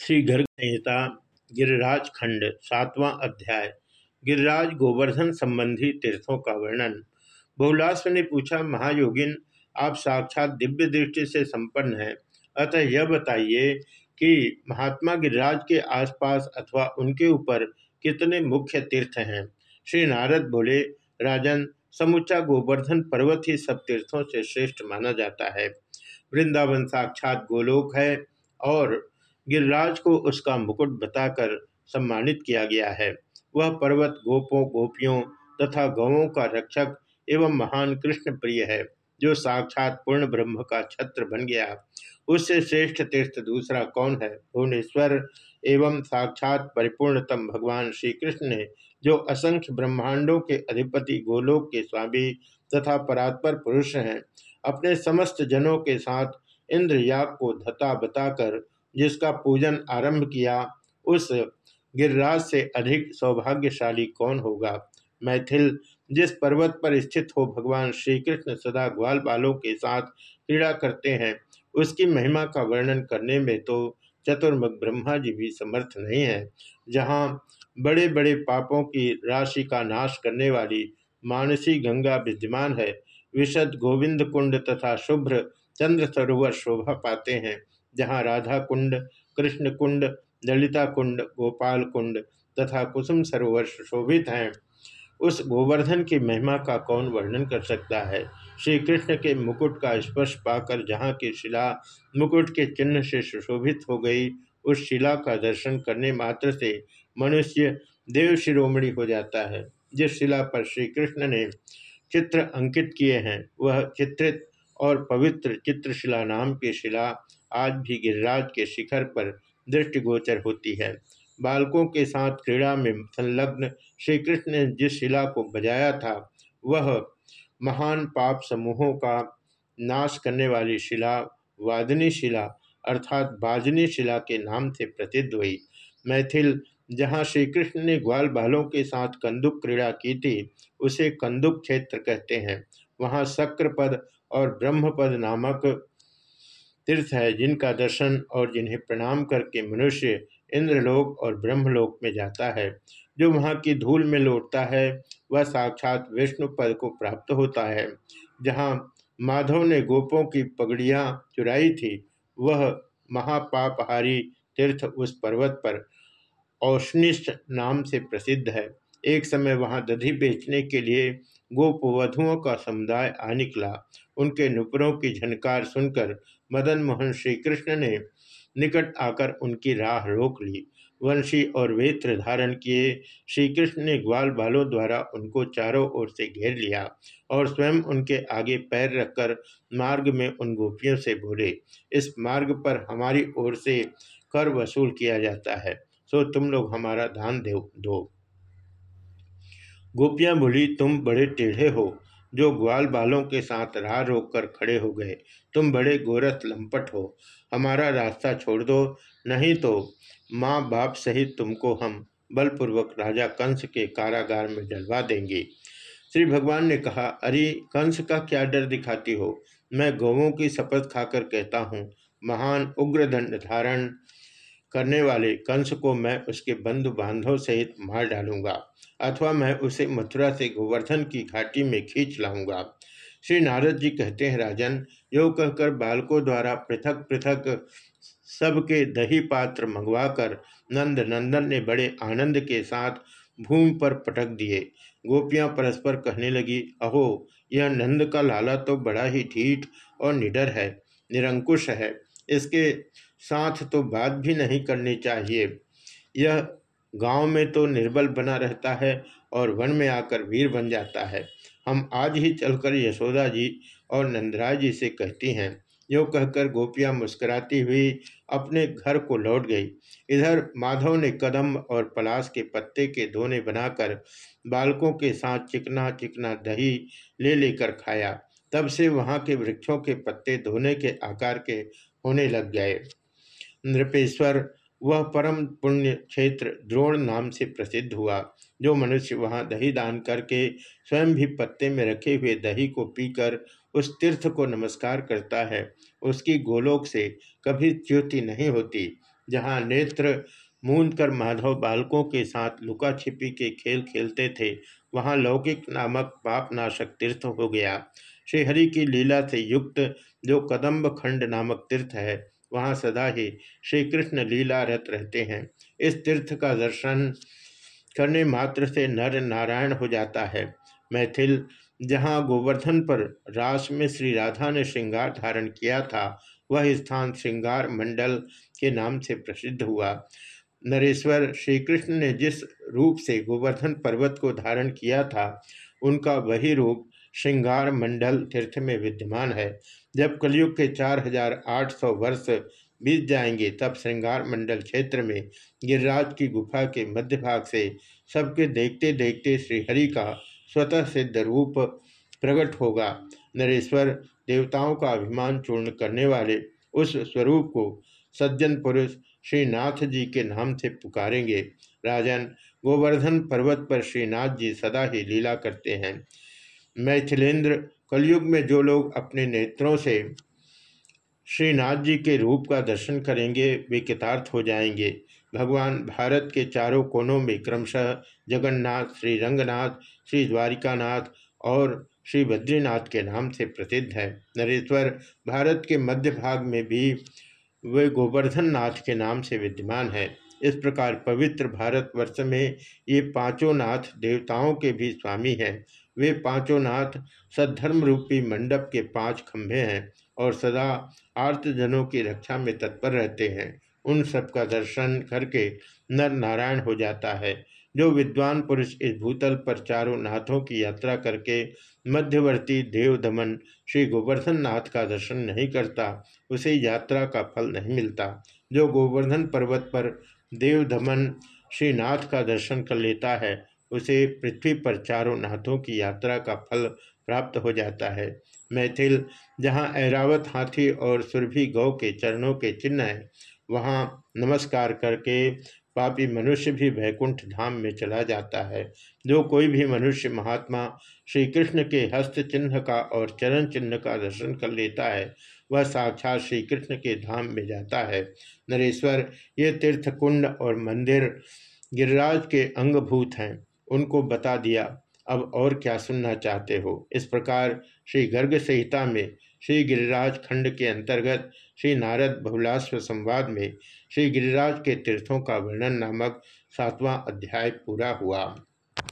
श्री गर्ग संहिता, गिरिराज खंड, सातवां अध्याय, गिरिराज गोवर्धन संबंधी तीर्थों का वर्णन। बहुलास्व ने पूछा, महायोगिन, आप साक्षात दिव्य दृष्टि से संपन्न हैं। अतः यह बताइए कि महात्मा गिरिराज के आसपास अथवा उनके ऊपर कितने मुख्य तीर्थ हैं? श्री नारद बोले, राजन, समुचा गोवर्धन पर्वत ही सब तीर्थों से श्रेष्ठ माना जाता है। वृंदावन साक्षात गोलोक है और गिरिराज को उसका मुकुट बताकर सम्मानित किया गया है। वह पर्वत गोपों, गोपियों तथा गौों का रक्षक एवं महान कृष्ण प्रिय है, जो साक्षात पूर्ण ब्रह्म का छत्र बन गया। उससे श्रेष्ठ तीर्थ दूसरा कौन है? भुवनेश्वर एवं साक्षात परिपूर्णतम भगवान श्री कृष्ण ने, जो असंख्य ब्रह्मांडों के अधिपति, गोलोक के स्वामी तथा परात्पर पुरुष हैं, अपने समस्त जनों के साथ इंद्रयाग को धता बताकर जिसका पूजन आरंभ किया, उस गिरिराज से अधिक सौभाग्यशाली कौन होगा? मैथिल, जिस पर्वत पर स्थित हो भगवान श्री कृष्ण सदा ग्वाल बालों के साथ क्रीड़ा करते हैं, उसकी महिमा का वर्णन करने में तो चतुर्मुख ब्रह्मा जी भी समर्थ नहीं है, जहाँ बड़े बड़े पापों की राशि का नाश करने वाली मानसी गंगा विद्यमान है, विशद गोविंद कुंड तथा शुभ्र चंद्र सरोवर शोभा पाते हैं जहाँ राधा कुंड, कृष्ण कुंड, ललिता कुंड, गोपाल कुंड तथा कुसुम सरोवर शोभित हैं। उस गोवर्धन की महिमा का कौन वर्णन कर सकता है? श्री कृष्ण के मुकुट का स्पर्श पाकर जहाँ की शिला मुकुट के चिन्ह से सुशोभित हो गई, उस शिला का दर्शन करने मात्र से मनुष्य देव शिरोमणि हो जाता है। जिस शिला पर श्री कृष्ण ने चित्र अंकित किए हैं, वह चित्रित और पवित्र चित्रशिला नाम की शिला आज भी गिरिराज के शिखर पर दृष्टिगोचर होती है। बालकों के साथ क्रीड़ा में संलग्न श्री कृष्ण ने जिस शिला को बजाया था, वह महान पाप समूहों का नाश करने वाली शिला, वादनी शिला अर्थात बाजनी शिला के नाम से प्रसिद्ध हुई। मैथिल, जहाँ श्री कृष्ण ने ग्वाल बालों के साथ कंदुक क्रीड़ा की थी, उसे कंदुक क्षेत्र कहते हैं। वहाँ शक्रपद और ब्रह्मपद नामक तीर्थ है जिनका दर्शन और जिन्हें प्रणाम करके मनुष्य इंद्रलोक और ब्रह्मलोक में जाता है। जो वहाँ की धूल में लौटता है, वह साक्षात विष्णु पद को प्राप्त होता है। जहाँ माधव ने गोपों की पगड़ियाँ चुराई थी, वह महापापहारी तीर्थ उस पर्वत पर औष्णिष्ठ नाम से प्रसिद्ध है। एक समय वहाँ दधि बेचने के लिए गोपवधुओं का समुदाय आ निकला। उनके नुपुरों की झनकार सुनकर मदन मोहन श्री कृष्ण ने निकट आकर उनकी राह रोक ली। वंशी और वेत्र धारण किए। श्री कृष्ण ने ग्वाल बालों द्वारा उनको चारों ओर से घेर लिया और स्वयं उनके आगे पैर रखकर मार्ग में उन गोपियों से बोले, इस मार्ग पर हमारी ओर से कर वसूल किया जाता है, सो तुम लोग हमारा दे, दो। गोपियाँ बोली, तुम बड़े टेढ़े हो जो ग्वाल बालों के साथ राह रोक कर खड़े हो गए। तुम बड़े गोरथ लंपट हो। हमारा रास्ता छोड़ दो। नहीं तो माँ बाप सहित तुमको हम बलपूर्वक राजा कंस के कारागार में डलवा देंगे। श्री भगवान ने कहा, अरे, कंस का क्या डर दिखाती हो? मैं गौवों की शपथ खाकर कहता हूँ, महान उग्रदंड धारण करने वाले कंस को मैं उसके बंधु बांधव सहित मार डालूँगा, अथवा मैं उसे मथुरा से गोवर्धन की घाटी में खींच लाऊँगा। श्री नारद जी कहते हैं, राजन, यो कहकर बालकों द्वारा पृथक पृथक सबके दही पात्र मंगवाकर नंद नंदन ने बड़े आनंद के साथ भूमि पर पटक दिए। गोपियाँ परस्पर कहने लगी, अहो, यह नंद का लाला तो बड़ा ही ढीठ और निडर है, निरंकुश है, इसके साथ तो बात भी नहीं करनी चाहिए। यह गाँव में तो निर्बल बना रहता है और वन में आकर वीर बन जाता है। हम आज ही चलकर यशोदा जी और नंदराज जी से कहती हैं। यो कहकर गोपियाँ मुस्कुराती हुई अपने घर को लौट गई। इधर माधव ने कदम और पलाश के पत्ते के धोने बनाकर बालकों के साथ चिकना चिकना दही ले लेकर खाया। तब से वहाँ के वृक्षों के पत्ते धोने के आकार के होने लग गए। नृपेश्वर, वह परम पुण्य क्षेत्र द्रोण नाम से प्रसिद्ध हुआ, जो मनुष्य वहाँ दही दान करके स्वयं भी पत्ते में रखे हुए दही को पीकर उस तीर्थ को नमस्कार करता है। उसकी गोलोक से कभी च्युति नहीं होती, जहाँ नेत्र मूंद कर माधव बालकों के साथ लुका छिपी के खेल खेलते थे, वहाँ लौकिक नामक पापनाशक तीर्थ हो गया। श्रीहरि की लीला से युक्त जो कदम्ब खंड नामक तीर्थ है वहाँ सदा ही श्री कृष्ण लीला रत रहते हैं। इस तीर्थ का दर्शन करने मात्र से नर नारायण हो जाता है। मैथिल, जहाँ गोवर्धन पर रास में श्री राधा ने श्रृंगार धारण किया था, वह स्थान श्रृंगार मंडल के नाम से प्रसिद्ध हुआ। नरेश्वर श्री कृष्ण ने जिस रूप से गोवर्धन पर्वत को धारण किया था, उनका वही रूप श्रृंगार मंडल तीर्थ में विद्यमान है। जब कलयुग के चार हज़ार आठ सौ वर्ष बीत जाएँगे, तब श्रृंगार मंडल क्षेत्र में गिरिराज की गुफा के मध्य भाग से सबके देखते देखते श्रीहरि का स्वतः सिद्ध रूप प्रकट होगा। नरेश्वर देवताओं का अभिमान चूर्ण करने वाले उस स्वरूप को सज्जन पुरुष श्रीनाथ जी के नाम से पुकारेंगे। राजन गोवर्धन पर्वत पर श्रीनाथ जी सदा ही लीला करते हैं। मैथिलेंद्र, कलयुग में जो लोग अपने नेत्रों से श्रीनाथ जी के रूप का दर्शन करेंगे, वे कितार्थ हो जाएँगे। भगवान भारत के चारों कोनों में क्रमशः जगन्नाथ, श्री रंगनाथ, श्री द्वारिकानाथ और श्री बद्रीनाथ के नाम से प्रसिद्ध है। नरेश्वर भारत के मध्य भाग में भी वे गोवर्धन नाथ के नाम से विद्यमान है। इस प्रकार पवित्र भारतवर्ष में ये पाँचों नाथ देवताओं के भी स्वामी हैं। वे पाँचों नाथ सद्धर्म रूपी मंडप के पाँच खंभे हैं और सदा आर्तजनों की रक्षा में तत्पर रहते हैं। उन सब का दर्शन करके नर नारायण हो जाता है। जो विद्वान पुरुष इस भूतल पर चारों नाथों की यात्रा करके मध्यवर्ती देव दमन श्री गोवर्धन नाथ का दर्शन नहीं करता, उसे यात्रा का फल नहीं मिलता। जो गोवर्धन पर्वत पर देव दमन श्री नाथ का दर्शन कर लेता है। उसे पृथ्वी पर चारों नाथों की यात्रा का फल प्राप्त हो जाता है। मैथिल, जहाँ ऐरावत हाथी और सुरभि गौ के चरणों के चिन्ह हैं, वहाँ नमस्कार करके पापी मनुष्य भी वैकुंठ धाम में चला जाता है। जो कोई भी मनुष्य महात्मा श्री कृष्ण के हस्त चिन्ह का और चरण चिन्ह का दर्शन कर लेता है वह साक्षात श्री कृष्ण के धाम में जाता है। नरेश्वर, ये तीर्थ कुंड और मंदिर गिरिराज के अंगभूत हैं। उनको बता दिया, अब और क्या सुनना चाहते हो? इस प्रकार श्री गर्ग संहिता में, श्री गिरिराज खंड के अंतर्गत, श्री नारद बहुलाश्व संवाद में, श्री गिरिराज के तीर्थों का वर्णन नामक सातवां अध्याय पूरा हुआ।